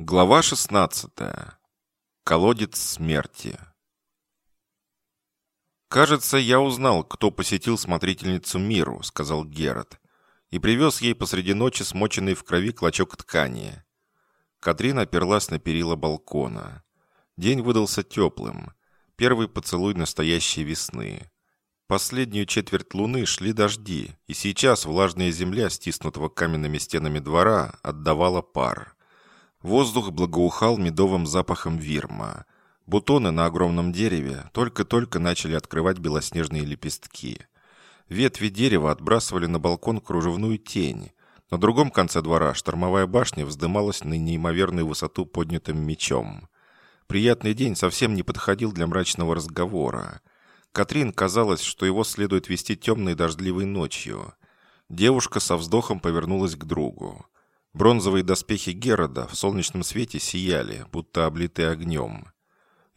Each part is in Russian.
Глава 16. Колодец смерти. «Кажется, я узнал, кто посетил смотрительницу Миру», — сказал Герат, и привез ей посреди ночи смоченный в крови клочок ткани. Катрин оперлась на перила балкона. День выдался теплым. Первый поцелуй настоящей весны. Последнюю четверть луны шли дожди, и сейчас влажная земля, стиснутого каменными стенами двора, отдавала пар. Воздух благоухал медовым запахом вирма. Бутоны на огромном дереве только-только начали открывать белоснежные лепестки. Ветви дерева отбрасывали на балкон кружевную тень. На другом конце двора штормовая башня вздымалась на неимоверную высоту поднятым мечом. Приятный день совсем не подходил для мрачного разговора. Катрин казалось, что его следует вести темной дождливой ночью. Девушка со вздохом повернулась к другу. Бронзовые доспехи Герода в солнечном свете сияли, будто облитые огнем.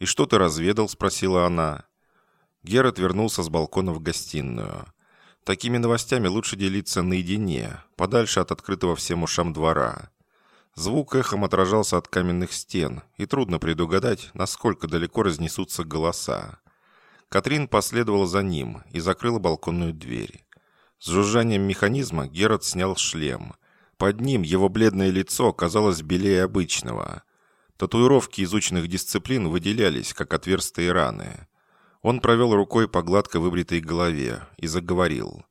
«И что ты разведал?» – спросила она. Герод вернулся с балкона в гостиную. Такими новостями лучше делиться наедине, подальше от открытого всем ушам двора. Звук эхом отражался от каменных стен, и трудно предугадать, насколько далеко разнесутся голоса. Катрин последовала за ним и закрыла балконную дверь. С жужжанием механизма Герод снял шлем – под ним его бледное лицо казалось белее обычного. Татуировки изученных дисциплин выделялись, как отверстые раны. Он провел рукой по гладко выбритой голове и заговорил.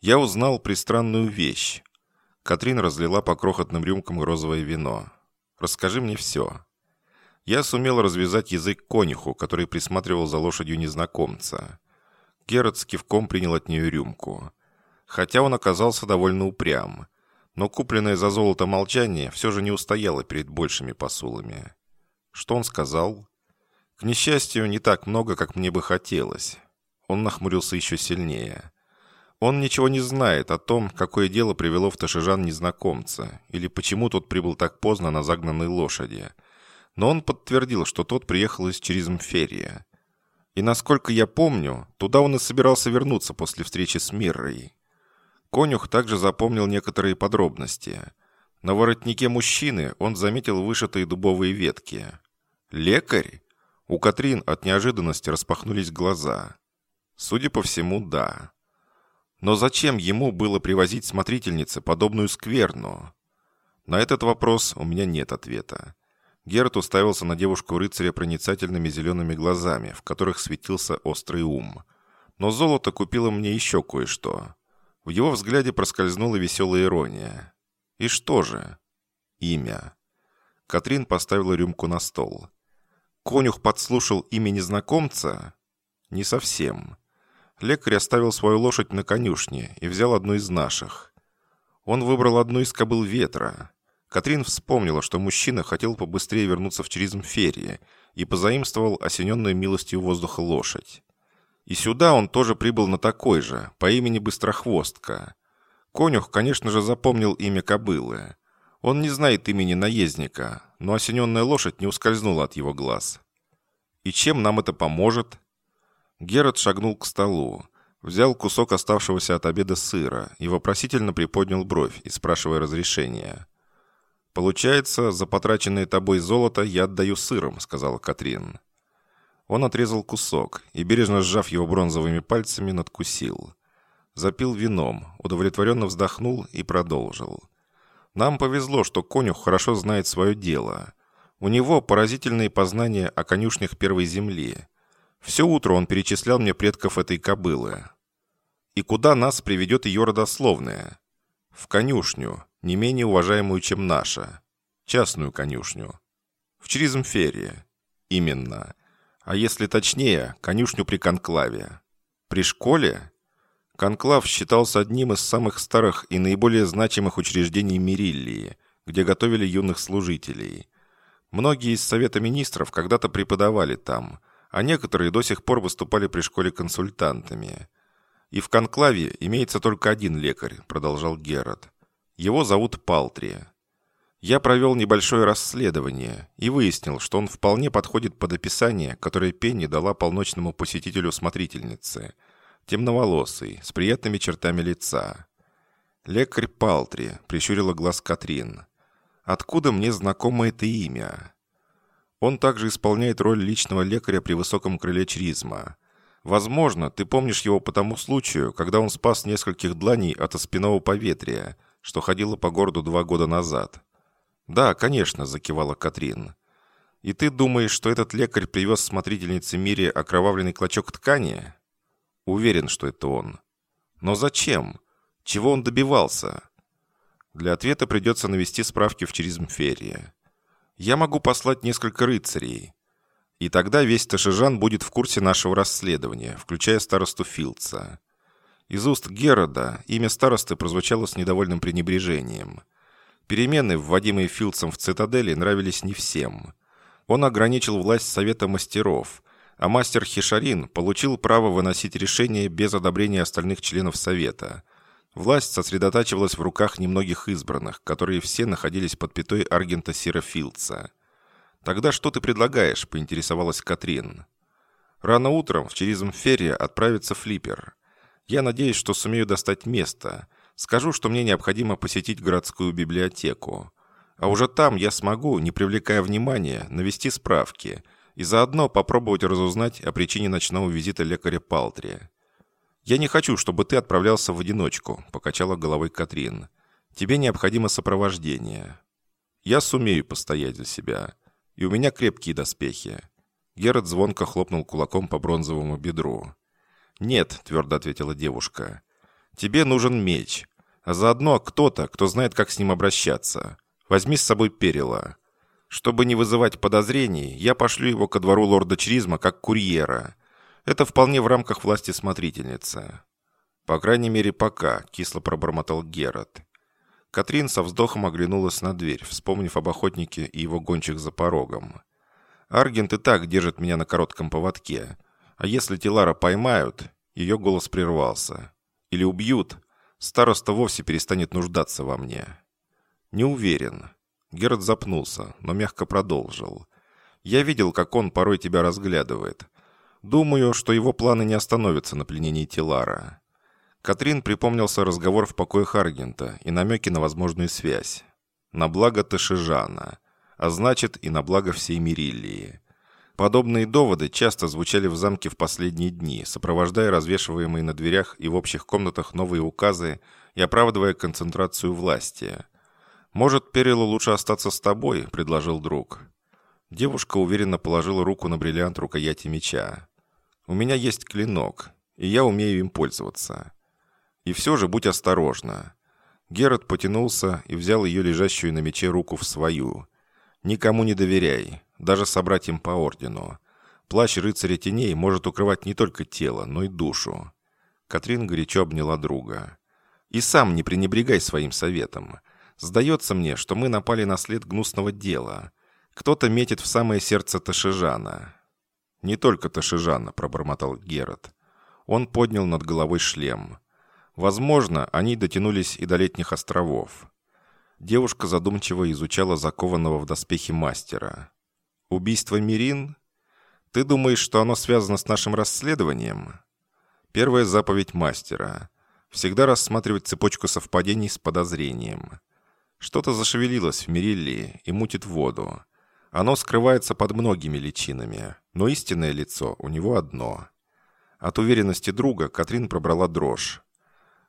«Я узнал пристранную вещь». Катрин разлила по крохотным рюмкам розовое вино. «Расскажи мне все». Я сумел развязать язык конюху, который присматривал за лошадью незнакомца. Герат с кивком принял от нее рюмку. Хотя он оказался довольно упрям но купленное за золото молчание все же не устояло перед большими посулами. Что он сказал? К несчастью, не так много, как мне бы хотелось. Он нахмурился еще сильнее. Он ничего не знает о том, какое дело привело в Ташижан незнакомца, или почему тот прибыл так поздно на загнанной лошади. Но он подтвердил, что тот приехал из Черизмферия. И насколько я помню, туда он и собирался вернуться после встречи с Миррой. Конюх также запомнил некоторые подробности. На воротнике мужчины он заметил вышитые дубовые ветки. «Лекарь?» У Катрин от неожиданности распахнулись глаза. Судя по всему, да. Но зачем ему было привозить смотрительнице подобную скверну? На этот вопрос у меня нет ответа. Герт уставился на девушку-рыцаря проницательными зелеными глазами, в которых светился острый ум. Но золото купило мне еще кое-что. В его взгляде проскользнула веселая ирония. «И что же?» «Имя». Катрин поставила рюмку на стол. «Конюх подслушал имя незнакомца?» «Не совсем». Лекарь оставил свою лошадь на конюшне и взял одну из наших. Он выбрал одну из кобыл ветра. Катрин вспомнила, что мужчина хотел побыстрее вернуться в Черизмферии и позаимствовал осененную милостью воздуха лошадь. И сюда он тоже прибыл на такой же, по имени Быстрохвостка. Конюх, конечно же, запомнил имя кобылы. Он не знает имени наездника, но осененная лошадь не ускользнула от его глаз. «И чем нам это поможет?» Герат шагнул к столу, взял кусок оставшегося от обеда сыра и вопросительно приподнял бровь, и спрашивая разрешения. «Получается, за потраченное тобой золото я отдаю сыром», — сказала Катрин. Он отрезал кусок и, бережно сжав его бронзовыми пальцами, надкусил. Запил вином, удовлетворенно вздохнул и продолжил. «Нам повезло, что конюх хорошо знает свое дело. У него поразительные познания о конюшнях первой земли. Все утро он перечислял мне предков этой кобылы. И куда нас приведет ее родословная? В конюшню, не менее уважаемую, чем наша. Частную конюшню. В Чризмфере. Именно а если точнее, конюшню при конклаве. При школе? Конклав считался одним из самых старых и наиболее значимых учреждений Мириллии, где готовили юных служителей. Многие из Совета Министров когда-то преподавали там, а некоторые до сих пор выступали при школе консультантами. «И в конклаве имеется только один лекарь», — продолжал Герод. «Его зовут Палтри. Я провел небольшое расследование и выяснил, что он вполне подходит под описание, которое Пенни дала полночному посетителю смотрительницы. Темноволосый, с приятными чертами лица. «Лекарь Палтри», — прищурила глаз Катрин. Откуда мне знакомо это имя? Он также исполняет роль личного лекаря при высоком крыле Чризма. Возможно, ты помнишь его по тому случаю, когда он спас нескольких дланей от оспинного поветрия, что ходило по городу два года назад. «Да, конечно», — закивала Катрин. «И ты думаешь, что этот лекарь привез смотрительнице Мире окровавленный клочок ткани?» «Уверен, что это он». «Но зачем? Чего он добивался?» «Для ответа придется навести справки в Черизмферии. Я могу послать несколько рыцарей. И тогда весь Ташижан будет в курсе нашего расследования, включая старосту Филдса. Из уст Герода имя старосты прозвучало с недовольным пренебрежением. Перемены, вводимые Филдсом в цитадели, нравились не всем. Он ограничил власть Совета мастеров, а мастер Хишарин получил право выносить решения без одобрения остальных членов Совета. Власть сосредотачивалась в руках немногих избранных, которые все находились под пятой Аргента Сира Филдса. «Тогда что ты предлагаешь?» – поинтересовалась Катрин. «Рано утром в Черизмферия отправится флиппер. Я надеюсь, что сумею достать место. Скажу, что мне необходимо посетить городскую библиотеку. А уже там я смогу, не привлекая внимания, навести справки и заодно попробовать разузнать о причине ночного визита лекаря Палтри. «Я не хочу, чтобы ты отправлялся в одиночку», – покачала головой Катрин. «Тебе необходимо сопровождение. Я сумею постоять за себя. И у меня крепкие доспехи». Герат звонко хлопнул кулаком по бронзовому бедру. «Нет», — твердо ответила девушка. «Тебе нужен меч. А заодно кто-то, кто знает, как с ним обращаться. Возьми с собой перила. Чтобы не вызывать подозрений, я пошлю его ко двору лорда Чризма как курьера. Это вполне в рамках власти смотрительницы». «По крайней мере, пока», — кисло пробормотал Герат. Катрин со вздохом оглянулась на дверь, вспомнив об охотнике и его гончих за порогом. «Аргент и так держит меня на коротком поводке. А если Тилара поймают...» Ее голос прервался. «Или убьют, староста вовсе перестанет нуждаться во мне». «Не уверен». Герд запнулся, но мягко продолжил. «Я видел, как он порой тебя разглядывает. Думаю, что его планы не остановятся на пленении Тилара. Катрин припомнился разговор в покоях Аргента и намеки на возможную связь. На благо Ташижана, а значит и на благо всей Мириллии. Подобные доводы часто звучали в замке в последние дни, сопровождая развешиваемые на дверях и в общих комнатах новые указы и оправдывая концентрацию власти. «Может, Перилу лучше остаться с тобой?» – предложил друг. Девушка уверенно положила руку на бриллиант рукояти меча. «У меня есть клинок, и я умею им пользоваться. И все же будь осторожна». Герат потянулся и взял ее лежащую на мече руку в свою. «Никому не доверяй, даже собратьям по ордену. Плащ рыцаря теней может укрывать не только тело, но и душу». Катрин горячо обняла друга. «И сам не пренебрегай своим советом. Сдается мне, что мы напали на след гнусного дела. Кто-то метит в самое сердце Ташижана». «Не только Ташижана», — пробормотал Герат. Он поднял над головой шлем. Возможно, они дотянулись и до летних островов. Девушка задумчиво изучала закованного в доспехи мастера. «Убийство Мирин? Ты думаешь, что оно связано с нашим расследованием?» Первая заповедь мастера. Всегда рассматривать цепочку совпадений с подозрением. Что-то зашевелилось в Мириллии и мутит воду. Оно скрывается под многими личинами, но истинное лицо у него одно. От уверенности друга Катрин пробрала дрожь.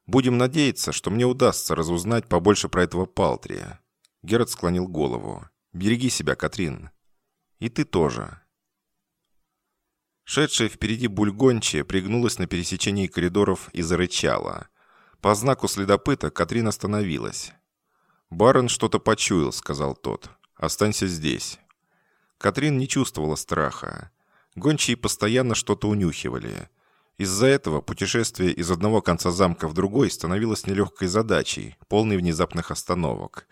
Будем надеяться, что мне удастся разузнать побольше про этого Палтрия». Герат склонил голову. «Береги себя, Катрин. И ты тоже». Шедшая впереди бульгончия пригнулась на пересечении коридоров и зарычала. По знаку следопыта Катрин остановилась. «Барон что-то почуял», — сказал тот. «Останься здесь». Катрин не чувствовала страха. Гончие постоянно что-то унюхивали. Из-за этого путешествие из одного конца замка в другой становилось нелегкой задачей, полной внезапных остановок.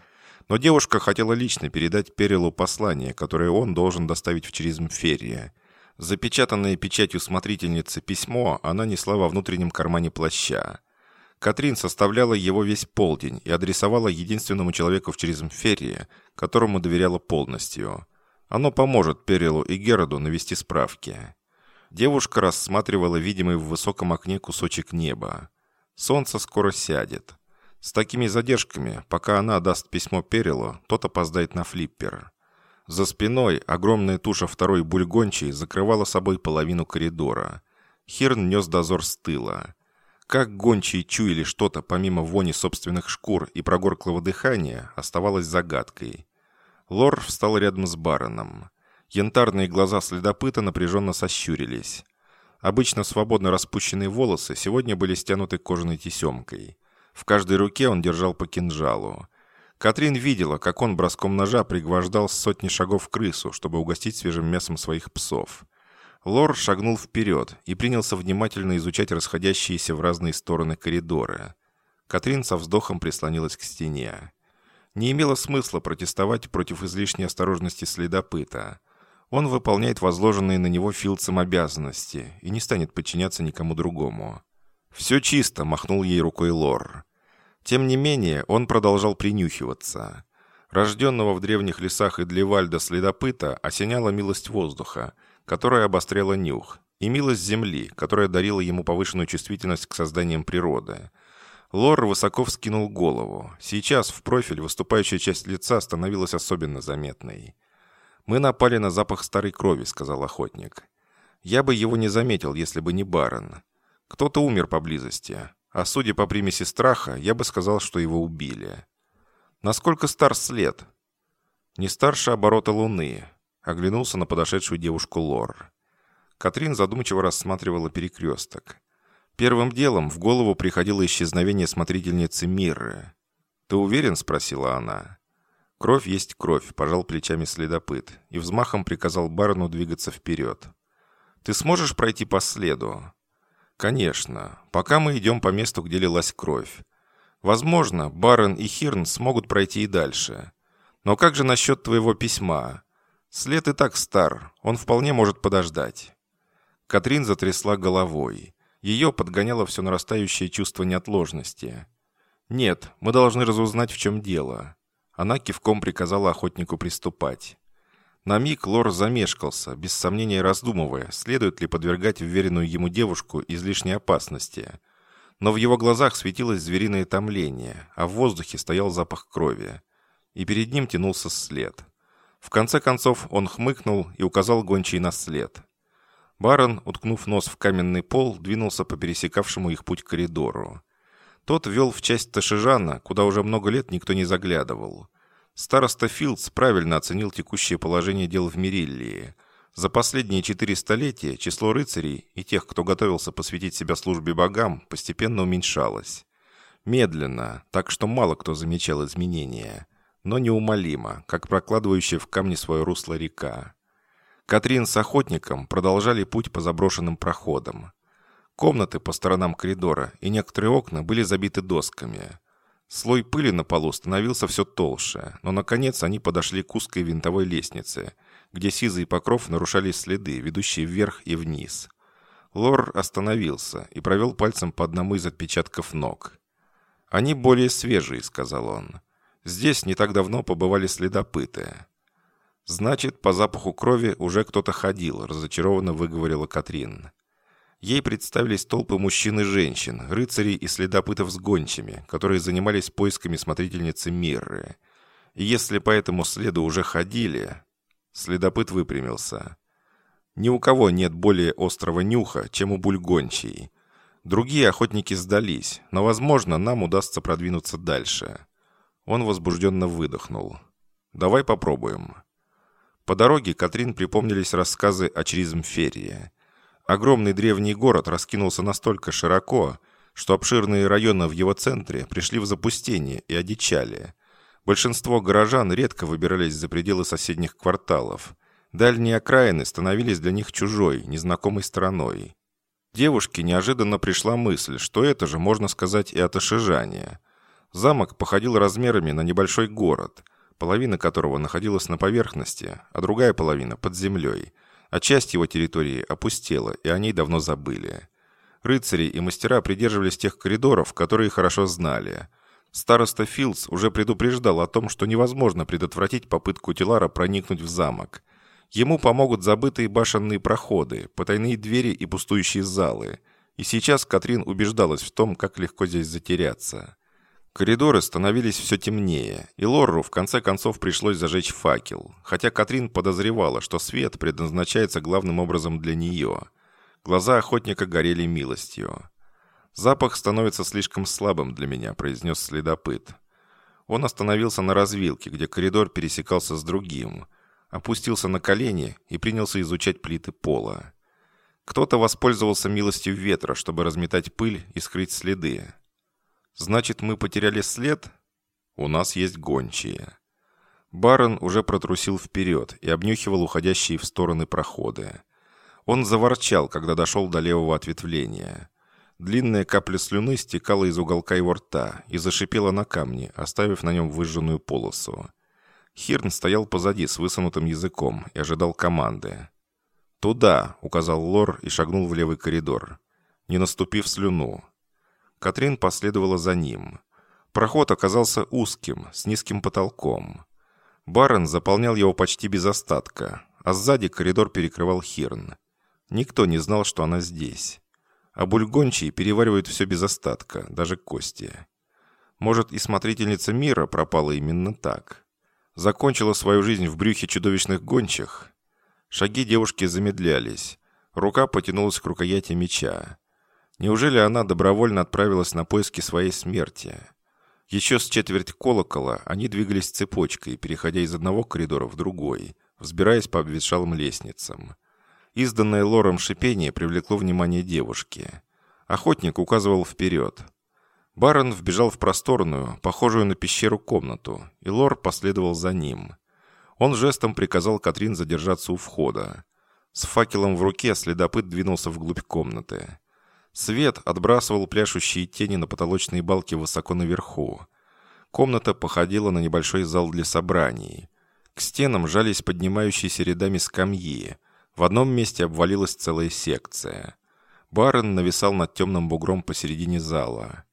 Но девушка хотела лично передать Перелу послание, которое он должен доставить в Черизмферия. Запечатанное печатью смотрительницы письмо она несла во внутреннем кармане плаща. Катрин составляла его весь полдень и адресовала единственному человеку в Черизмферии, которому доверяла полностью. Оно поможет Перелу и Героду навести справки. Девушка рассматривала видимый в высоком окне кусочек неба. Солнце скоро сядет. С такими задержками, пока она даст письмо Перилу, тот опоздает на флиппер. За спиной огромная туша второй бульгончей закрывала собой половину коридора. Хирн нес дозор с тыла. Как гончие чуяли что-то помимо вони собственных шкур и прогорклого дыхания, оставалось загадкой. Лор встал рядом с бароном. Янтарные глаза следопыта напряженно сощурились. Обычно свободно распущенные волосы сегодня были стянуты кожаной тесемкой. В каждой руке он держал по кинжалу. Катрин видела, как он броском ножа пригвождал с сотни шагов крысу, чтобы угостить свежим мясом своих псов. Лор шагнул вперед и принялся внимательно изучать расходящиеся в разные стороны коридоры. Катрин со вздохом прислонилась к стене. Не имело смысла протестовать против излишней осторожности следопыта. Он выполняет возложенные на него Филдсом обязанности и не станет подчиняться никому другому. «Все чисто», — махнул ей рукой Лор. Тем не менее, он продолжал принюхиваться. Рожденного в древних лесах Идлевальда следопыта осеняла милость воздуха, которая обостряла нюх, и милость земли, которая дарила ему повышенную чувствительность к созданиям природы. Лор высоко вскинул голову. Сейчас в профиль выступающая часть лица становилась особенно заметной. «Мы напали на запах старой крови», — сказал охотник. «Я бы его не заметил, если бы не барон. Кто-то умер поблизости, а судя по примеси страха, я бы сказал, что его убили. Насколько стар след? Не старше оборота Луны. Оглянулся на подошедшую девушку Лор. Катрин задумчиво рассматривала перекресток. Первым делом в голову приходило исчезновение смотрительницы Мирры. «Ты уверен?» — спросила она. «Кровь есть кровь», — пожал плечами следопыт и взмахом приказал барону двигаться вперед. «Ты сможешь пройти по следу?» «Конечно. Пока мы идем по месту, где лилась кровь. Возможно, Барон и Хирн смогут пройти и дальше. Но как же насчет твоего письма? След и так стар, он вполне может подождать». Катрин затрясла головой. Ее подгоняло все нарастающее чувство неотложности. «Нет, мы должны разузнать, в чем дело». Она кивком приказала охотнику приступать. На миг Лор замешкался, без сомнения раздумывая, следует ли подвергать вверенную ему девушку излишней опасности. Но в его глазах светилось звериное томление, а в воздухе стоял запах крови. И перед ним тянулся след. В конце концов он хмыкнул и указал гончий на след. Барон, уткнув нос в каменный пол, двинулся по пересекавшему их путь коридору. Тот вел в часть Ташижана, куда уже много лет никто не заглядывал. Староста Филдс правильно оценил текущее положение дел в Мериллии. За последние четыре столетия число рыцарей и тех, кто готовился посвятить себя службе богам, постепенно уменьшалось. Медленно, так что мало кто замечал изменения, но неумолимо, как прокладывающая в камне свое русло река. Катрин с охотником продолжали путь по заброшенным проходам. Комнаты по сторонам коридора и некоторые окна были забиты досками – Слой пыли на полу становился все толще, но, наконец, они подошли к узкой винтовой лестнице, где сизый покров нарушали следы, ведущие вверх и вниз. Лор остановился и провел пальцем по одному из отпечатков ног. «Они более свежие», — сказал он. «Здесь не так давно побывали следопыты». «Значит, по запаху крови уже кто-то ходил», — разочарованно выговорила Катрин. Ей представились толпы мужчин и женщин, рыцарей и следопытов с гончими, которые занимались поисками смотрительницы Мирры. И если по этому следу уже ходили... Следопыт выпрямился. Ни у кого нет более острого нюха, чем у бульгончей. Другие охотники сдались, но, возможно, нам удастся продвинуться дальше. Он возбужденно выдохнул. «Давай попробуем». По дороге Катрин припомнились рассказы о Чризмферии. Огромный древний город раскинулся настолько широко, что обширные районы в его центре пришли в запустение и одичали. Большинство горожан редко выбирались за пределы соседних кварталов. Дальние окраины становились для них чужой, незнакомой стороной. Девушке неожиданно пришла мысль, что это же можно сказать и от Ашижания. Замок походил размерами на небольшой город, половина которого находилась на поверхности, а другая половина под землей – а часть его территории опустела, и о ней давно забыли. Рыцари и мастера придерживались тех коридоров, которые хорошо знали. Староста Филдс уже предупреждал о том, что невозможно предотвратить попытку Тилара проникнуть в замок. Ему помогут забытые башенные проходы, потайные двери и пустующие залы. И сейчас Катрин убеждалась в том, как легко здесь затеряться. Коридоры становились все темнее, и Лорру в конце концов пришлось зажечь факел, хотя Катрин подозревала, что свет предназначается главным образом для нее. Глаза охотника горели милостью. «Запах становится слишком слабым для меня», — произнес следопыт. Он остановился на развилке, где коридор пересекался с другим, опустился на колени и принялся изучать плиты пола. Кто-то воспользовался милостью ветра, чтобы разметать пыль и скрыть следы. Значит, мы потеряли след? У нас есть гончие. Барон уже протрусил вперед и обнюхивал уходящие в стороны проходы. Он заворчал, когда дошел до левого ответвления. Длинная капля слюны стекала из уголка его рта и зашипела на камне, оставив на нем выжженную полосу. Хирн стоял позади с высунутым языком и ожидал команды. «Туда!» — указал Лор и шагнул в левый коридор. Не наступив слюну. Катрин последовала за ним. Проход оказался узким, с низким потолком. Барон заполнял его почти без остатка, а сзади коридор перекрывал Хирн. Никто не знал, что она здесь. А бульгончие переваривают все без остатка, даже кости. Может, и смотрительница мира пропала именно так. Закончила свою жизнь в брюхе чудовищных гончих. Шаги девушки замедлялись. Рука потянулась к рукояти меча. Неужели она добровольно отправилась на поиски своей смерти? Еще с четверть колокола они двигались цепочкой, переходя из одного коридора в другой, взбираясь по обветшалым лестницам. Изданное лором шипение привлекло внимание девушки. Охотник указывал вперед. Барон вбежал в просторную, похожую на пещеру комнату, и лор последовал за ним. Он жестом приказал Катрин задержаться у входа. С факелом в руке следопыт двинулся вглубь комнаты. Свет отбрасывал пляшущие тени на потолочные балки высоко наверху. Комната походила на небольшой зал для собраний. К стенам жались поднимающиеся рядами скамьи. В одном месте обвалилась целая секция. Барон нависал над темным бугром посередине зала.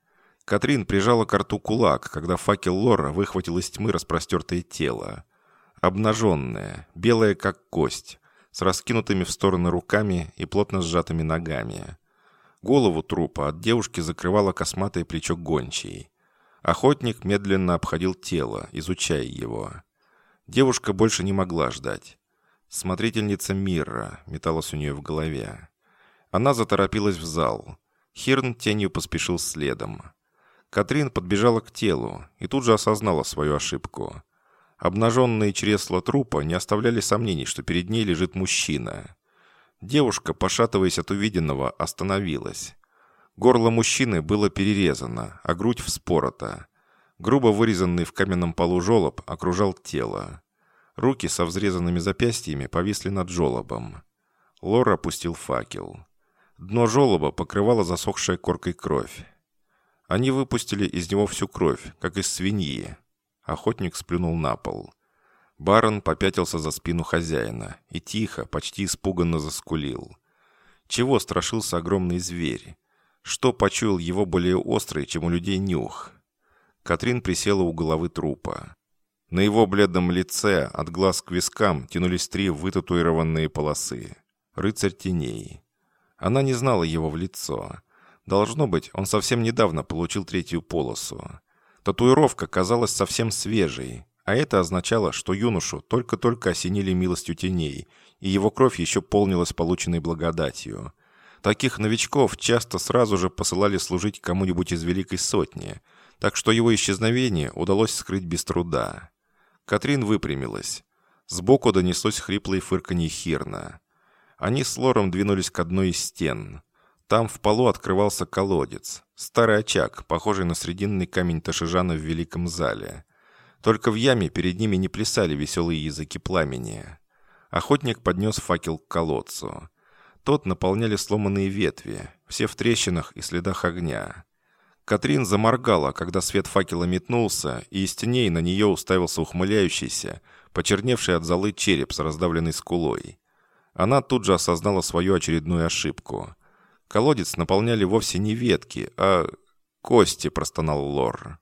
Катрин прижала к рту кулак, когда факел Лора выхватил из тьмы распростертое тело. Обнаженное, белое как кость, с раскинутыми в стороны руками и плотно сжатыми ногами. Голову трупа от девушки закрывало косматое плечо гончей. Охотник медленно обходил тело, изучая его. Девушка больше не могла ждать. Смотрительница мира металась у нее в голове. Она заторопилась в зал. Хирн тенью поспешил следом. Катрин подбежала к телу и тут же осознала свою ошибку. Обнаженные чресла трупа не оставляли сомнений, что перед ней лежит мужчина. Девушка, пошатываясь от увиденного, остановилась. Горло мужчины было перерезано, а грудь вспорота. Грубо вырезанный в каменном полу жолоб окружал тело. Руки со взрезанными запястьями повисли над жолобом. Лор опустил факел. Дно жолоба покрывало засохшая коркой кровь. Они выпустили из него всю кровь, как из свиньи. Охотник сплюнул на пол. Барон попятился за спину хозяина и тихо, почти испуганно заскулил. Чего страшился огромный зверь? Что почуял его более острый, чем у людей нюх? Катрин присела у головы трупа. На его бледном лице от глаз к вискам тянулись три вытатуированные полосы. Рыцарь теней. Она не знала его в лицо. Должно быть, он совсем недавно получил третью полосу. Татуировка казалась совсем свежей, а это означало, что юношу только-только осенили милостью теней, и его кровь еще полнилась полученной благодатью. Таких новичков часто сразу же посылали служить кому-нибудь из Великой Сотни, так что его исчезновение удалось скрыть без труда. Катрин выпрямилась. Сбоку донеслось хриплое фырканье Хирна. Они с Лором двинулись к одной из стен. Там в полу открывался колодец. Старый очаг, похожий на срединный камень Ташижана в Великом зале. Только в яме перед ними не плясали веселые языки пламени. Охотник поднес факел к колодцу. Тот наполняли сломанные ветви, все в трещинах и следах огня. Катрин заморгала, когда свет факела метнулся, и из теней на нее уставился ухмыляющийся, почерневший от золы череп с раздавленной скулой. Она тут же осознала свою очередную ошибку. Колодец наполняли вовсе не ветки, а... «Кости», — простонал Лор.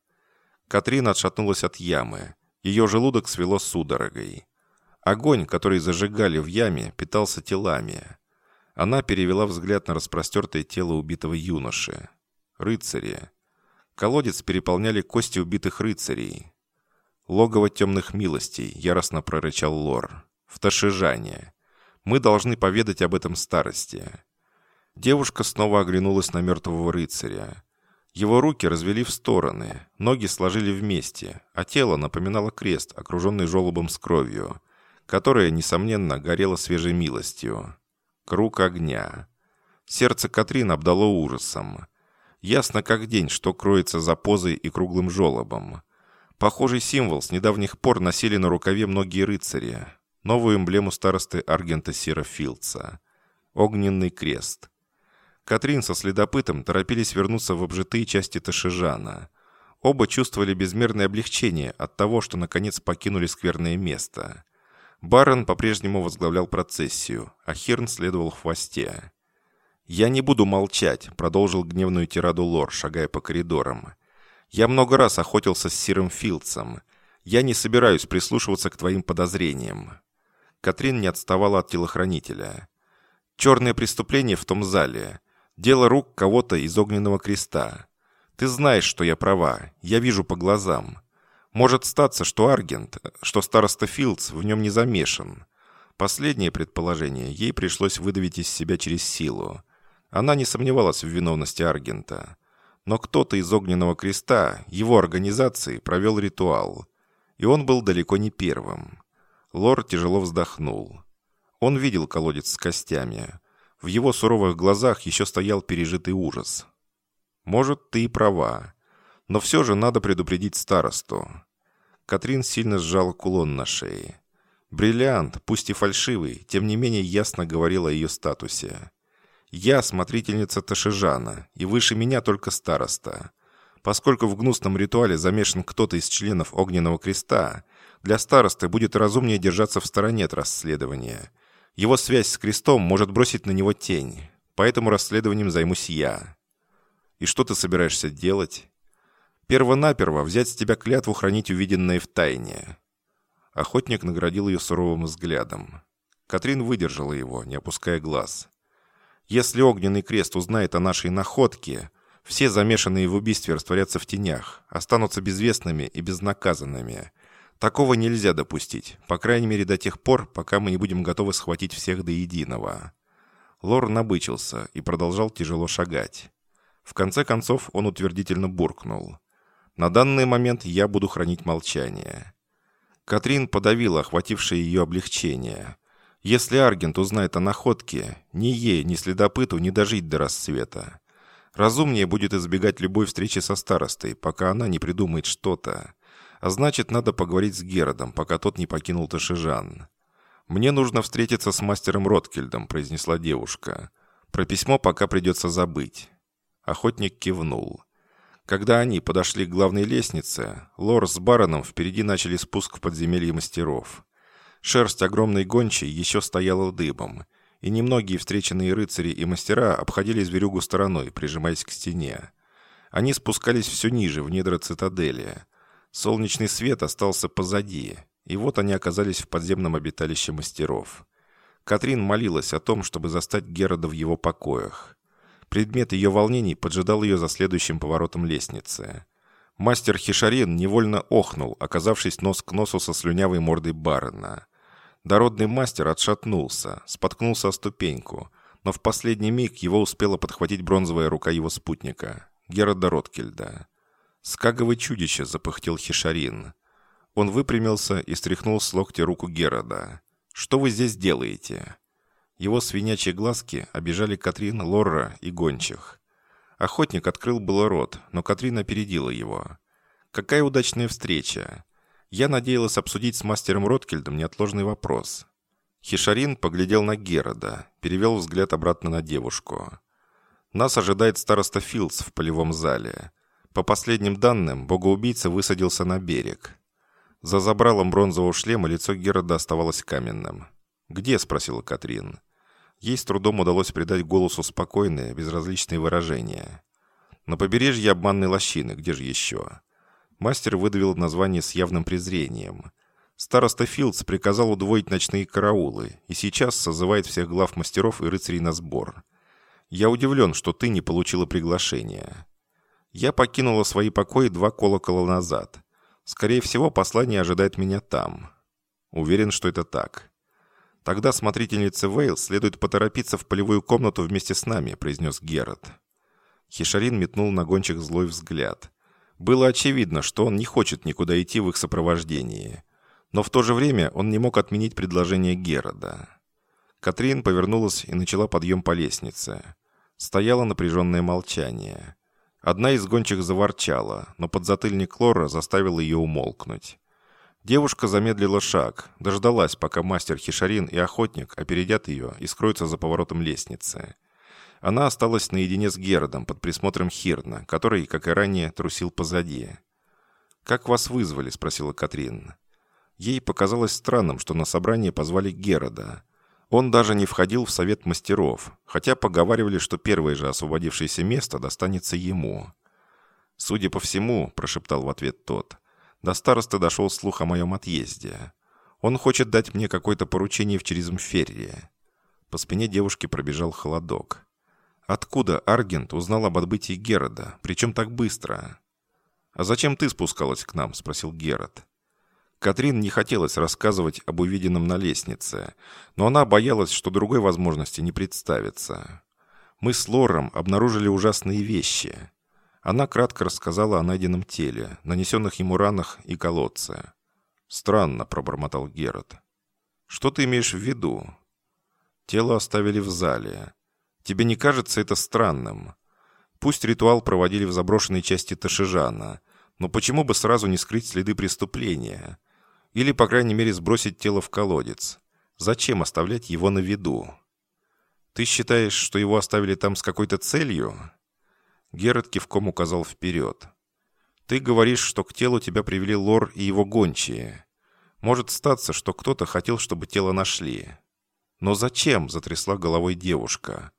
Катрин отшатнулась от ямы. Ее желудок свело судорогой. Огонь, который зажигали в яме, питался телами. Она перевела взгляд на распростертое тело убитого юноши. Рыцари. Колодец переполняли кости убитых рыцарей. «Логово темных милостей», — яростно прорычал Лор. «В Ташижане. Мы должны поведать об этом старости». Девушка снова оглянулась на мертвого рыцаря. Его руки развели в стороны, ноги сложили вместе, а тело напоминало крест, окруженный желобом с кровью, которая, несомненно, горела свежей милостью. Круг огня. Сердце Катрин обдало ужасом. Ясно как день, что кроется за позой и круглым желобом. Похожий символ с недавних пор носили на рукаве многие рыцари. Новую эмблему старосты Аргента Сира Филдса. Огненный крест. Катрин со следопытом торопились вернуться в обжитые части Ташижана. Оба чувствовали безмерное облегчение от того, что наконец покинули скверное место. Барон по-прежнему возглавлял процессию, а Хирн следовал в хвосте. «Я не буду молчать», — продолжил гневную тираду Лор, шагая по коридорам. «Я много раз охотился с Сиром Филдсом. Я не собираюсь прислушиваться к твоим подозрениям». Катрин не отставала от телохранителя. «Черное преступление в том зале. Дело рук кого-то из огненного креста. Ты знаешь, что я права. Я вижу по глазам. Может статься, что Аргент, что староста Филдс в нем не замешан. Последнее предположение ей пришлось выдавить из себя через силу. Она не сомневалась в виновности Аргента. Но кто-то из Огненного Креста, его организации, провел ритуал. И он был далеко не первым. Лор тяжело вздохнул. Он видел колодец с костями. В его суровых глазах еще стоял пережитый ужас. «Может, ты и права. Но все же надо предупредить старосту. Катрин сильно сжала кулон на шее. Бриллиант, пусть и фальшивый, тем не менее ясно говорил о ее статусе. «Я смотрительница Ташижана, и выше меня только староста. Поскольку в гнусном ритуале замешан кто-то из членов Огненного Креста, для старосты будет разумнее держаться в стороне от расследования. Его связь с крестом может бросить на него тень, поэтому расследованием займусь я». «И что ты собираешься делать?» Первонаперво взять с тебя клятву хранить увиденное в тайне». Охотник наградил ее суровым взглядом. Катрин выдержала его, не опуская глаз. «Если огненный крест узнает о нашей находке, все замешанные в убийстве растворятся в тенях, останутся безвестными и безнаказанными. Такого нельзя допустить, по крайней мере до тех пор, пока мы не будем готовы схватить всех до единого». Лор набычился и продолжал тяжело шагать. В конце концов он утвердительно буркнул. На данный момент я буду хранить молчание». Катрин подавила охватившее ее облегчение. Если Аргент узнает о находке, ни ей, ни следопыту не дожить до рассвета. Разумнее будет избегать любой встречи со старостой, пока она не придумает что-то. А значит, надо поговорить с Геродом, пока тот не покинул Ташижан. «Мне нужно встретиться с мастером Роткельдом», — произнесла девушка. «Про письмо пока придется забыть». Охотник кивнул. Когда они подошли к главной лестнице, Лор с Бароном впереди начали спуск в подземелье мастеров. Шерсть огромной гончей еще стояла дыбом, и немногие встреченные рыцари и мастера обходили зверюгу стороной, прижимаясь к стене. Они спускались все ниже, в недра цитадели. Солнечный свет остался позади, и вот они оказались в подземном обиталище мастеров. Катрин молилась о том, чтобы застать Герода в его покоях. Предмет ее волнений поджидал ее за следующим поворотом лестницы. Мастер Хишарин невольно охнул, оказавшись нос к носу со слюнявой мордой барона. Дородный мастер отшатнулся, споткнулся о ступеньку, но в последний миг его успела подхватить бронзовая рука его спутника, Герада Роткельда. «Скаговое чудище!» — запыхтел Хишарин. Он выпрямился и стряхнул с локтя руку Герада. «Что вы здесь делаете?» Его свинячьи глазки обижали Катрин, Лорра и гончих. Охотник открыл было рот, но Катрин опередила его. «Какая удачная встреча!» Я надеялась обсудить с мастером Роткельдом неотложный вопрос. Хишарин поглядел на Герода, перевел взгляд обратно на девушку. «Нас ожидает староста Филдс в полевом зале. По последним данным, богоубийца высадился на берег. За забралом бронзового шлема лицо Герода оставалось каменным. «Где?» – спросила Катрин. Ей с трудом удалось придать голосу спокойное, безразличное выражение. «На побережье обманной лощины, где же еще?» Мастер выдавил название с явным презрением. Староста Филдс приказал удвоить ночные караулы и сейчас созывает всех глав мастеров и рыцарей на сбор. «Я удивлен, что ты не получила приглашение». Я покинула свои покои два колокола назад. Скорее всего, послание ожидает меня там. Уверен, что это так. Тогда смотрительнице Вейл следует поторопиться в полевую комнату вместе с нами, произнес Герат. Хишарин метнул на гончих злой взгляд. Было очевидно, что он не хочет никуда идти в их сопровождении. Но в то же время он не мог отменить предложение Герода. Катрин повернулась и начала подъем по лестнице. Стояло напряженное молчание. Одна из гончих заворчала, но подзатыльник Лора заставил ее умолкнуть. Девушка замедлила шаг, дождалась, пока мастер Хишарин и охотник опередят ее и скроются за поворотом лестницы. Она осталась наедине с Геродом под присмотром Хирна, который, как и ранее, трусил позади. «Как вас вызвали?» – спросила Катрин. Ей показалось странным, что на собрание позвали Герода. Он даже не входил в совет мастеров, хотя поговаривали, что первое же освободившееся место достанется ему. «Судя по всему», – прошептал в ответ тот, – «до старосты дошел слух о моем отъезде. Он хочет дать мне какое-то поручение в Черезмферре». По спине девушки пробежал холодок. «Откуда Аргент узнал об отбытии Герода, причем так быстро?» «А зачем ты спускалась к нам?» – спросил Герод. Катрин не хотелось рассказывать об увиденном на лестнице, но она боялась, что другой возможности не представится. Мы с Лором обнаружили ужасные вещи. Она кратко рассказала о найденном теле, нанесенных ему ранах и колодце. «Странно», — пробормотал Герод. «Что ты имеешь в виду?» «Тело оставили в зале. Тебе не кажется это странным? Пусть ритуал проводили в заброшенной части Ташижана, но почему бы сразу не скрыть следы преступления? Или, по крайней мере, сбросить тело в колодец. Зачем оставлять его на виду? Ты считаешь, что его оставили там с какой-то целью? Герат кивком указал вперед. Ты говоришь, что к телу тебя привели Лор и его гончие. Может статься, что кто-то хотел, чтобы тело нашли. Но зачем, затрясла головой девушка.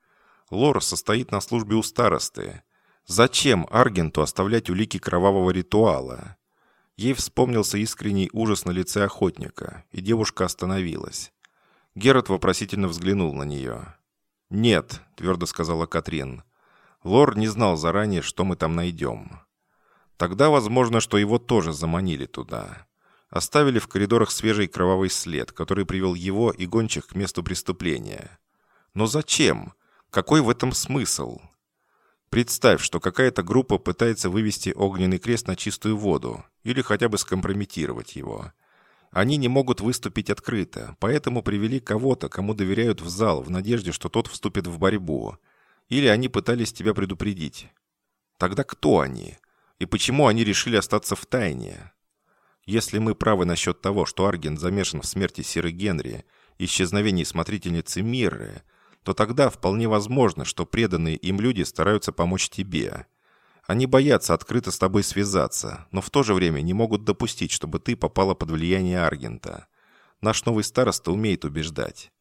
Лор состоит на службе у старосты. Зачем Аргенту оставлять улики кровавого ритуала? Ей вспомнился искренний ужас на лице охотника, и девушка остановилась. Герат вопросительно взглянул на нее. «Нет», — твердо сказала Катрин. «Лор не знал заранее, что мы там найдем. Тогда, возможно, что его тоже заманили туда. Оставили в коридорах свежий кровавый след, который привел его и гончих к месту преступления. Но зачем? Какой в этом смысл?» Представь, что какая-то группа пытается вывести огненный крест на чистую воду или хотя бы скомпрометировать его. Они не могут выступить открыто, поэтому привели кого-то, кому доверяют в зал, в надежде, что тот вступит в борьбу. Или они пытались тебя предупредить. Тогда кто они? И почему они решили остаться в тайне? Если мы правы насчет того, что Арген замешан в смерти Сиры Генри исчезновении смотрительницы Мирры, то тогда вполне возможно, что преданные им люди стараются помочь тебе. Они боятся открыто с тобой связаться, но в то же время не могут допустить, чтобы ты попала под влияние Аргента. Наш новый староста умеет убеждать.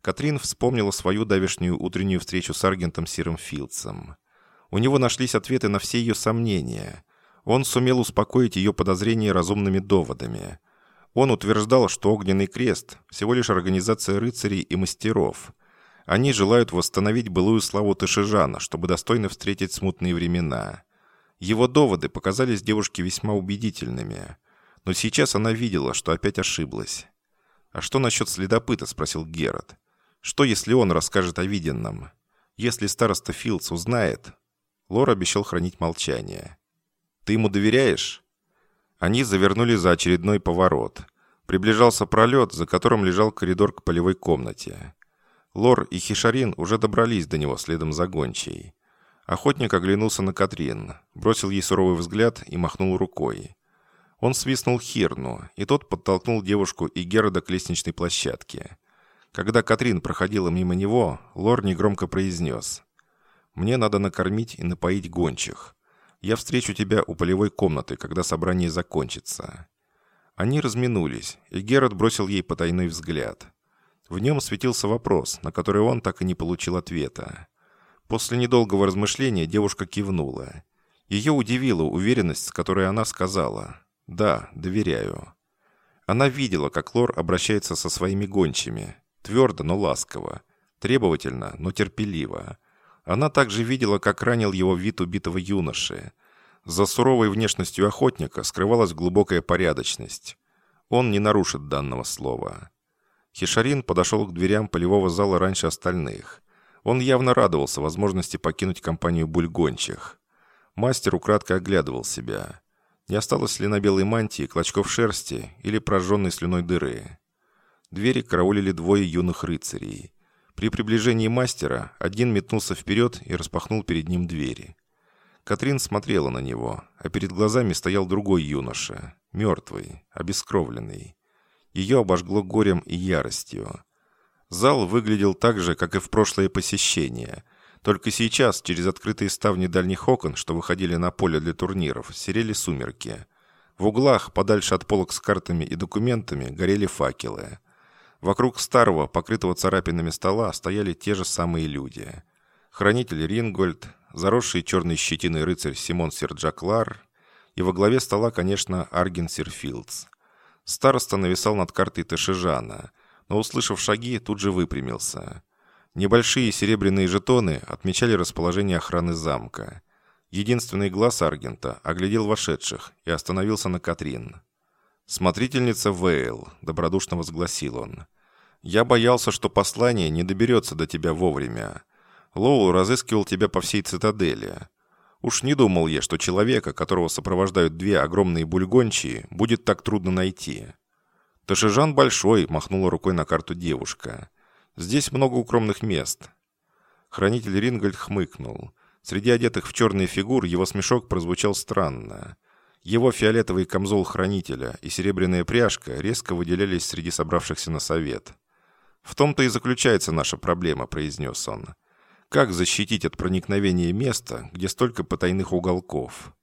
Катрин вспомнила свою давешнюю утреннюю встречу с Аргентом Сиром Филдсом. У него нашлись ответы на все ее сомнения. Он сумел успокоить ее подозрения разумными доводами. Он утверждал, что Огненный Крест – всего лишь организация рыцарей и мастеров – они желают восстановить былую славу Ташижана, чтобы достойно встретить смутные времена. Его доводы показались девушке весьма убедительными. Но сейчас она видела, что опять ошиблась. «А что насчет следопыта?» – спросил Герат. «Что, если он расскажет о виденном? Если староста Филдс узнает?» Лор обещал хранить молчание. «Ты ему доверяешь?» Они завернули за очередной поворот. Приближался пролет, за которым лежал коридор к полевой комнате. Лор и Хишарин уже добрались до него следом за гончей. Охотник оглянулся на Катрин, бросил ей суровый взгляд и махнул рукой. Он свистнул Хирну, и тот подтолкнул девушку и Герода к лестничной площадке. Когда Катрин проходила мимо него, Лор негромко произнес. «Мне надо накормить и напоить гончих. Я встречу тебя у полевой комнаты, когда собрание закончится». Они разминулись, и Герод бросил ей потайной взгляд. В нем светился вопрос, на который он так и не получил ответа. После недолгого размышления девушка кивнула. Ее удивила уверенность, с которой она сказала «Да, доверяю». Она видела, как Лор обращается со своими гончими, твердо, но ласково, требовательно, но терпеливо. Она также видела, как ранил его вид убитого юноши. За суровой внешностью охотника скрывалась глубокая порядочность. Он не нарушит данного слова. Хишарин подошел к дверям полевого зала раньше остальных. Он явно радовался возможности покинуть компанию бульгончих. Мастер украдко оглядывал себя. Не осталось ли на белой мантии клочков шерсти или прожженной слюной дыры? Двери караулили двое юных рыцарей. При приближении мастера один метнулся вперед и распахнул перед ним двери. Катрин смотрела на него, а перед глазами стоял другой юноша, мертвый, обескровленный. Ее обожгло горем и яростью. Зал выглядел так же, как и в прошлое посещение. Только сейчас, через открытые ставни дальних окон, что выходили на поле для турниров, серели сумерки. В углах, подальше от полок с картами и документами, горели факелы. Вокруг старого, покрытого царапинами стола, стояли те же самые люди. Хранитель Рингольд, заросший черной щетиной рыцарь Симон Серджаклар и во главе стола, конечно, Арген Сирфилдс. Староста нависал над картой Ташижана, но, услышав шаги, тут же выпрямился. Небольшие серебряные жетоны отмечали расположение охраны замка. Единственный глаз Аргента оглядел вошедших и остановился на Катрин. «Смотрительница Вейл», — добродушно возгласил он. «Я боялся, что послание не доберется до тебя вовремя. Лоу разыскивал тебя по всей цитадели. Уж не думал я, что человека, которого сопровождают две огромные бульгончие, будет так трудно найти. Ташижан большой, махнула рукой на карту девушка. Здесь много укромных мест. Хранитель Рингольд хмыкнул. Среди одетых в черные фигур его смешок прозвучал странно. Его фиолетовый камзол хранителя и серебряная пряжка резко выделялись среди собравшихся на совет. «В том-то и заключается наша проблема», — произнес он. Как защитить от проникновения места, где столько потайных уголков?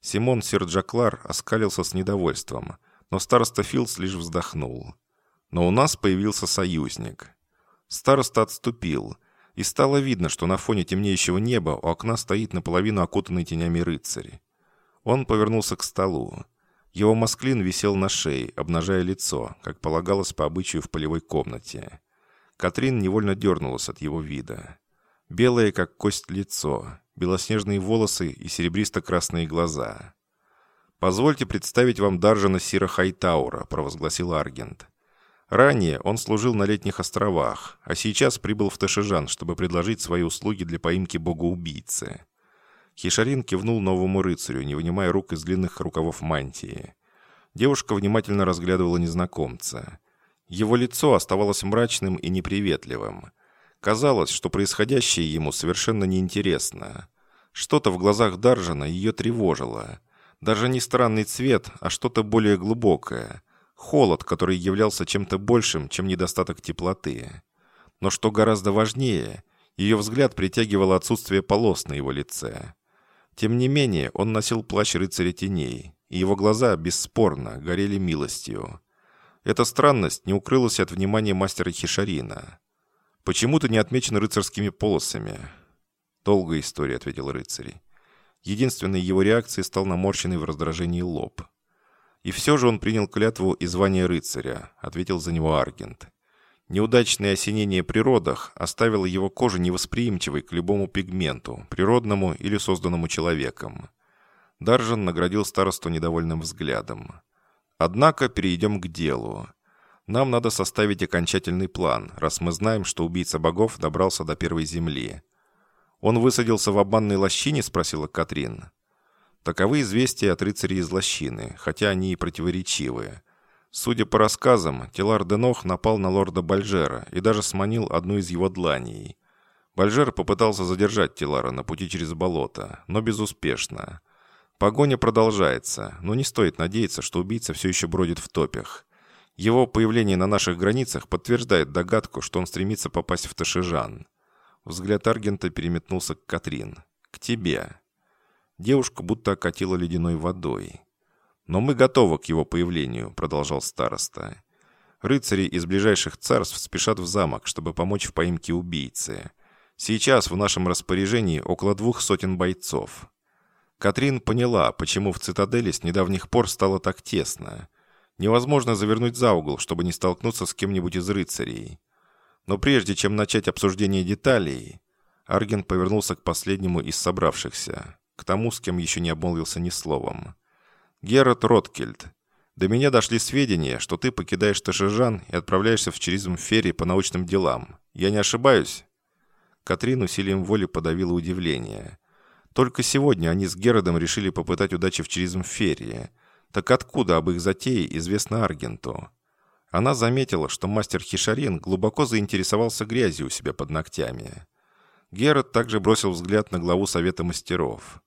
Симон Серджаклар оскалился с недовольством, но староста Филдс лишь вздохнул. Но у нас появился союзник. Староста отступил, и стало видно, что на фоне темнеющего неба у окна стоит наполовину окутанный тенями рыцарь. Он повернулся к столу. Его масклин висел на шее, обнажая лицо, как полагалось по обычаю в полевой комнате. Катрин невольно дернулась от его вида. Белое, как кость, лицо, белоснежные волосы и серебристо-красные глаза. «Позвольте представить вам Даржана Сира Хайтаура», — провозгласил Аргент. Ранее он служил на Летних островах, а сейчас прибыл в Ташижан, чтобы предложить свои услуги для поимки богоубийцы. Хишарин кивнул новому рыцарю, не вынимая рук из длинных рукавов мантии. Девушка внимательно разглядывала незнакомца. Его лицо оставалось мрачным и неприветливым. Казалось, что происходящее ему совершенно неинтересно. Что-то в глазах Даржана ее тревожило. Даже не странный цвет, а что-то более глубокое. Холод, который являлся чем-то большим, чем недостаток теплоты. Но что гораздо важнее, ее взгляд притягивало отсутствие полос на его лице. Тем не менее, он носил плащ рыцаря теней, и его глаза, бесспорно, горели милостью. Эта странность не укрылась от внимания мастера Хишарина. Почему-то не отмечен рыцарскими полосами. Долгая история, ответил рыцарь. Единственной его реакцией стал наморщенный в раздражении лоб. И все же он принял клятву и звание рыцаря, ответил за него Аргент. Неудачное осенение при родах оставило его кожу невосприимчивой к любому пигменту, природному или созданному человеком. Даржан наградил старосту недовольным взглядом. Однако перейдем к делу. Нам надо составить окончательный план, раз мы знаем, что убийца богов добрался до первой земли. Он высадился в обманной лощине, спросила Катрин. Таковы известия от рыцарей из лощины, хотя они и противоречивые. Судя по рассказам, Телар Денох напал на лорда Бальжера и даже сманил одну из его дланей. Бальжер попытался задержать Телара на пути через болото, но безуспешно. Погоня продолжается, но не стоит надеяться, что убийца все еще бродит в топях. Его появление на наших границах подтверждает догадку, что он стремится попасть в Ташижан. Взгляд Аргента переметнулся к Катрин. «К тебе». Девушка будто окатила ледяной водой. «Но мы готовы к его появлению», — продолжал староста. «Рыцари из ближайших царств спешат в замок, чтобы помочь в поимке убийцы. Сейчас в нашем распоряжении около двух сотен бойцов». Катрин поняла, почему в цитадели с недавних пор стало так тесно. Невозможно завернуть за угол, чтобы не столкнуться с кем-нибудь из рыцарей. Но прежде чем начать обсуждение деталей, Арген повернулся к последнему из собравшихся. к тому, с кем еще не обмолвился ни словом. «Герат Роткельд, до меня дошли сведения, что ты покидаешь Ташижан и отправляешься в Черизм Ферри по научным делам. Я не ошибаюсь?» Катрин усилием воли подавила удивление. Только сегодня они с Геродом решили попытать удачи в Черизм Ферри. Так откуда об их затее известно Аргенту? Она заметила, что мастер Хишарин глубоко заинтересовался грязью у себя под ногтями. Герод также бросил взгляд на главу Совета мастеров.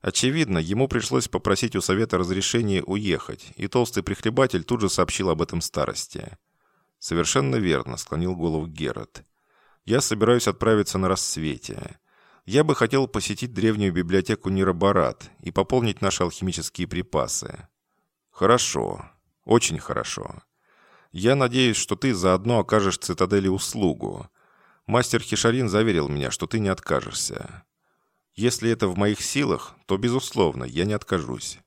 Очевидно, ему пришлось попросить у Совета разрешения уехать, и толстый прихлебатель тут же сообщил об этом старости. «Совершенно верно», — склонил голову Герод. «Я собираюсь отправиться на рассвете. Я бы хотел посетить древнюю библиотеку Нирабарат и пополнить наши алхимические припасы». «Хорошо. Очень хорошо. Я надеюсь, что ты заодно окажешь цитадели услугу. Мастер Хишарин заверил меня, что ты не откажешься. Если это в моих силах, то, безусловно, я не откажусь.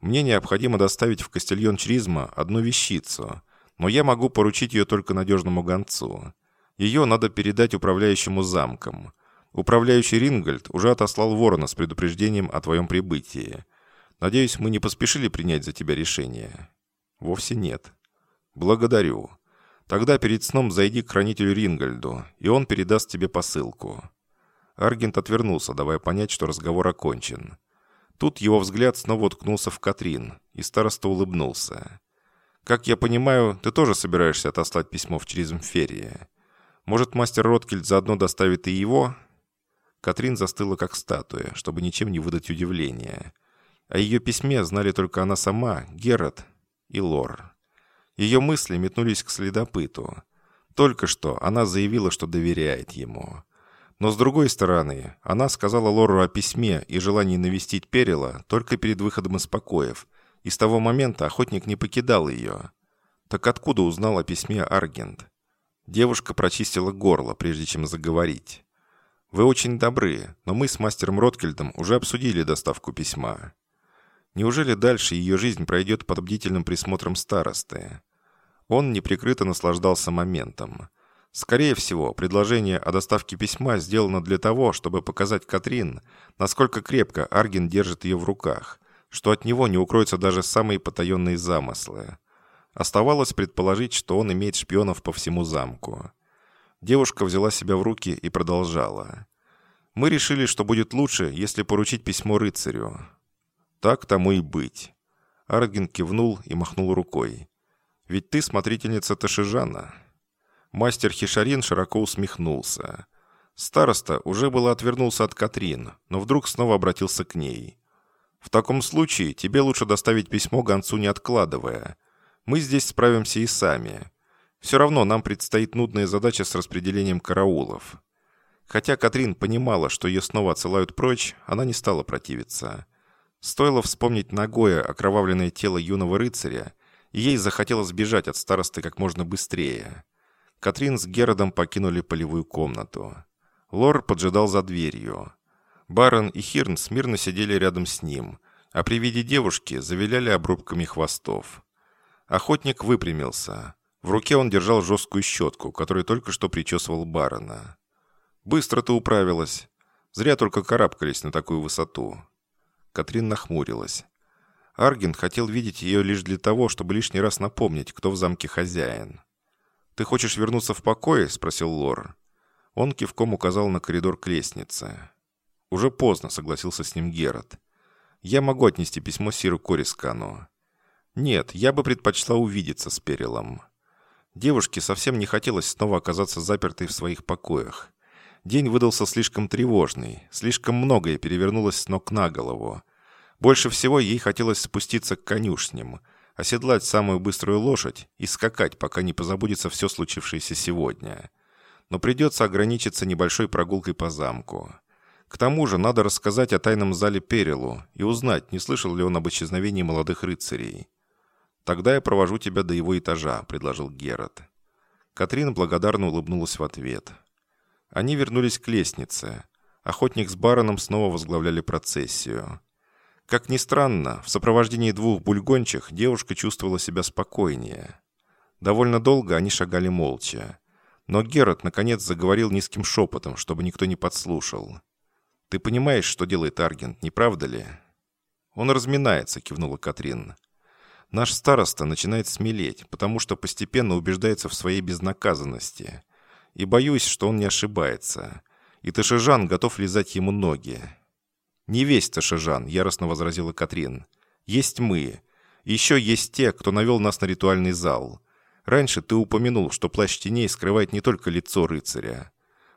Мне необходимо доставить в Кастильон Чризма одну вещицу, но я могу поручить ее только надежному гонцу. Ее надо передать управляющему замком. Управляющий Рингольд уже отослал ворона с предупреждением о твоем прибытии. Надеюсь, мы не поспешили принять за тебя решение? Вовсе нет. «Благодарю. Тогда перед сном зайди к хранителю Рингольду, и он передаст тебе посылку». Аргент отвернулся, давая понять, что разговор окончен. Тут его взгляд снова уткнулся в Катрин, и староста улыбнулся. «Как я понимаю, ты тоже собираешься отослать письмо в Черизмферии. Может, мастер Роткельд заодно доставит и его?» Катрин застыла как статуя, чтобы ничем не выдать удивления. О ее письме знали только она сама, Герат и Лор. Ее мысли метнулись к следопыту. Только что она заявила, что доверяет ему. Но с другой стороны, она сказала Лору о письме и желании навестить Перила только перед выходом из покоев, и с того момента охотник не покидал ее. Так откуда узнал о письме Аргент? Девушка прочистила горло, прежде чем заговорить. «Вы очень добры, но мы с мастером Роткельдом уже обсудили доставку письма. Неужели дальше ее жизнь пройдет под бдительным присмотром старосты? Он неприкрыто наслаждался моментом. Скорее всего, предложение о доставке письма сделано для того, чтобы показать Катрин, насколько крепко Арген держит ее в руках, что от него не укроются даже самые потаенные замыслы. Оставалось предположить, что он имеет шпионов по всему замку. Девушка взяла себя в руки и продолжала. «Мы решили, что будет лучше, если поручить письмо рыцарю». «Так тому и быть». Арген кивнул и махнул рукой. Ведь ты смотрительница Ташижана». Мастер Хишарин широко усмехнулся. Староста уже было отвернулся от Катрин, но вдруг снова обратился к ней. «В таком случае тебе лучше доставить письмо гонцу не откладывая. Мы здесь справимся и сами. Все равно нам предстоит нудная задача с распределением караулов». Хотя Катрин понимала, что ее снова отсылают прочь, она не стала противиться. Стоило вспомнить ногое окровавленное тело юного рыцаря, ей захотелось сбежать от старосты как можно быстрее. Катрин с Геродом покинули полевую комнату. Лор поджидал за дверью. Барон и Хирн смирно сидели рядом с ним, а при виде девушки завиляли обрубками хвостов. Охотник выпрямился. В руке он держал жесткую щетку, которой только что причесывал барона. «Быстро ты управилась. Зря только карабкались на такую высоту». Катрин нахмурилась. Арген хотел видеть ее лишь для того, чтобы лишний раз напомнить, кто в замке хозяин. «Ты хочешь вернуться в покое?» – спросил Лор. Он кивком указал на коридор к лестнице. «Уже поздно», – согласился с ним Герат. «Я могу отнести письмо Сиру Корискану». «Нет, я бы предпочла увидеться с Перилом». Девушке совсем не хотелось снова оказаться запертой в своих покоях. День выдался слишком тревожный, слишком многое перевернулось с ног на голову, больше всего ей хотелось спуститься к конюшням, оседлать самую быструю лошадь и скакать, пока не позабудется все случившееся сегодня. Но придется ограничиться небольшой прогулкой по замку. К тому же надо рассказать о тайном зале Перелу и узнать, не слышал ли он об исчезновении молодых рыцарей. «Тогда я провожу тебя до его этажа», — предложил Герат. Катрин благодарно улыбнулась в ответ. Они вернулись к лестнице. Охотник с бароном снова возглавляли процессию. Как ни странно, в сопровождении двух бульгончих девушка чувствовала себя спокойнее. Довольно долго они шагали молча. Но Герат наконец заговорил низким шепотом, чтобы никто не подслушал. Ты понимаешь, что делает Аргент, не правда ли?» «Он разминается», — кивнула Катрин. «Наш староста начинает смелеть, потому что постепенно убеждается в своей безнаказанности. И боюсь, что он не ошибается. И Ташижан готов лизать ему ноги». «Не весь Ташижан», — яростно возразила Катрин. «Есть мы. Еще есть те, кто навел нас на ритуальный зал. Раньше ты упомянул, что плащ теней скрывает не только лицо рыцаря.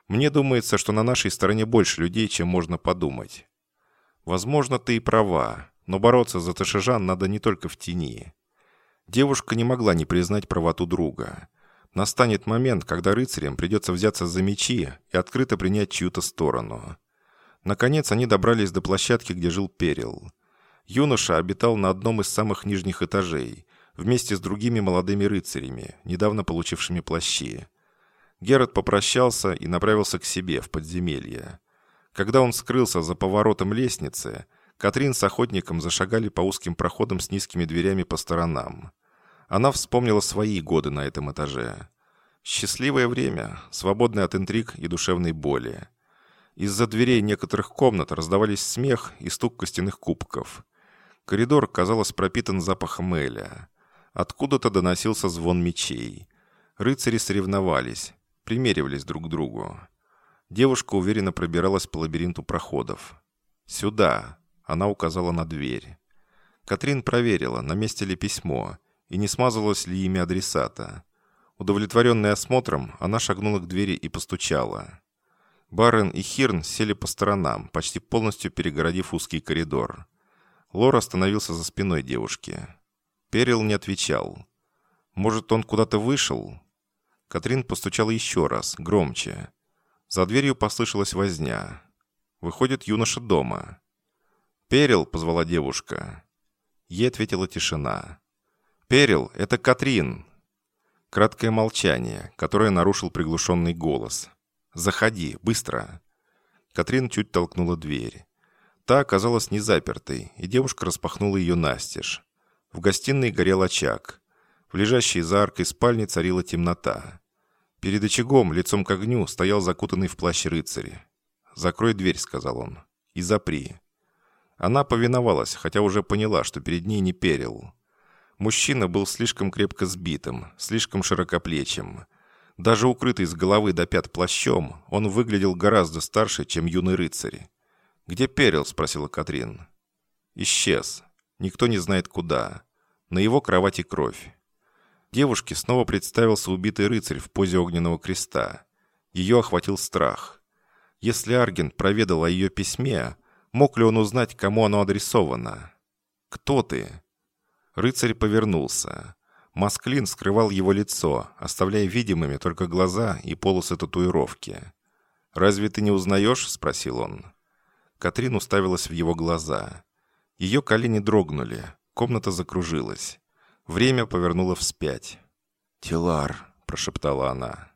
Мне думается, что на нашей стороне больше людей, чем можно подумать. Возможно, ты и права, но бороться за Ташижан надо не только в тени. Девушка не могла не признать правоту друга. Настанет момент, когда рыцарям придется взяться за мечи и открыто принять чью-то сторону. Наконец они добрались до площадки, где жил Перил. Юноша обитал на одном из самых нижних этажей, вместе с другими молодыми рыцарями, недавно получившими плащи. Герат попрощался и направился к себе в подземелье. Когда он скрылся за поворотом лестницы, Катрин с охотником зашагали по узким проходам с низкими дверями по сторонам. Она вспомнила свои годы на этом этаже. Счастливое время, свободное от интриг и душевной боли. Из-за дверей некоторых комнат раздавались смех и стук костяных кубков. Коридор, казалось, пропитан запахом эля. Откуда-то доносился звон мечей. Рыцари соревновались, примеривались друг к другу. Девушка уверенно пробиралась по лабиринту проходов. «Сюда!» — она указала на дверь. Катрин проверила, на месте ли письмо, и не смазалось ли имя адресата. Удовлетворенная осмотром, она шагнула к двери и постучала. Баррен и Хирн сели по сторонам, почти полностью перегородив узкий коридор. Лор остановился за спиной девушки. Перил не отвечал. «Может, он куда-то вышел?» Катрин постучала еще раз, громче. За дверью послышалась возня. Выходит юноша дома. «Перил!» — позвала девушка. Ей ответила тишина. «Перил, это Катрин!» Краткое молчание, которое нарушил приглушенный голос. «Заходи, быстро!» Катрин чуть толкнула дверь. Та оказалась не запертой, и девушка распахнула ее настежь. В гостиной горел очаг. В лежащей за аркой спальни царила темнота. Перед очагом, лицом к огню, стоял закутанный в плащ рыцарь. «Закрой дверь», — сказал он, — «и запри». Она повиновалась, хотя уже поняла, что перед ней не перил. Мужчина был слишком крепко сбитым, слишком широкоплечим. Даже укрытый с головы до пят плащом, он выглядел гораздо старше, чем юный рыцарь. «Где Перил?» – спросила Катрин. «Исчез. Никто не знает куда. На его кровати кровь». Девушке снова представился убитый рыцарь в позе огненного креста. Ее охватил страх. Если Аргент проведал о ее письме, мог ли он узнать, кому оно адресовано? «Кто ты?» Рыцарь повернулся. Масклин скрывал его лицо, оставляя видимыми только глаза и полосы татуировки. «Разве ты не узнаешь?» – спросил он. Катрин уставилась в его глаза. Ее колени дрогнули, комната закружилась. Время повернуло вспять. «Тилар», – прошептала она.